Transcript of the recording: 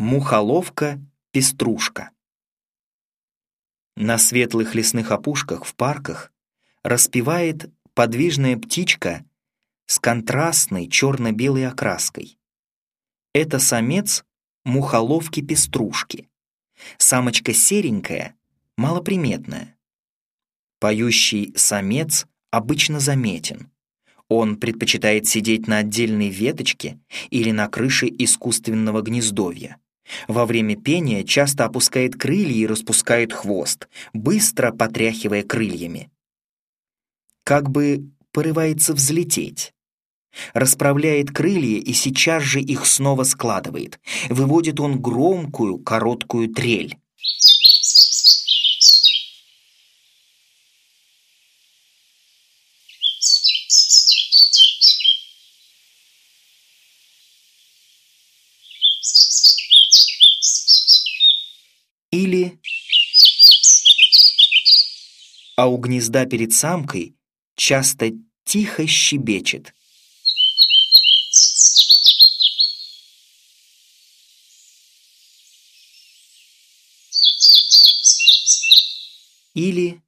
Мухоловка-пеструшка. На светлых лесных опушках в парках распевает подвижная птичка с контрастной черно-белой окраской. Это самец мухоловки-пеструшки. Самочка серенькая, малоприметная. Поющий самец обычно заметен. Он предпочитает сидеть на отдельной веточке или на крыше искусственного гнездовья. Во время пения часто опускает крылья и распускает хвост, быстро потряхивая крыльями. Как бы порывается взлететь. Расправляет крылья и сейчас же их снова складывает. Выводит он громкую, короткую трель. Или... А у гнезда перед самкой часто тихо щебечет. Или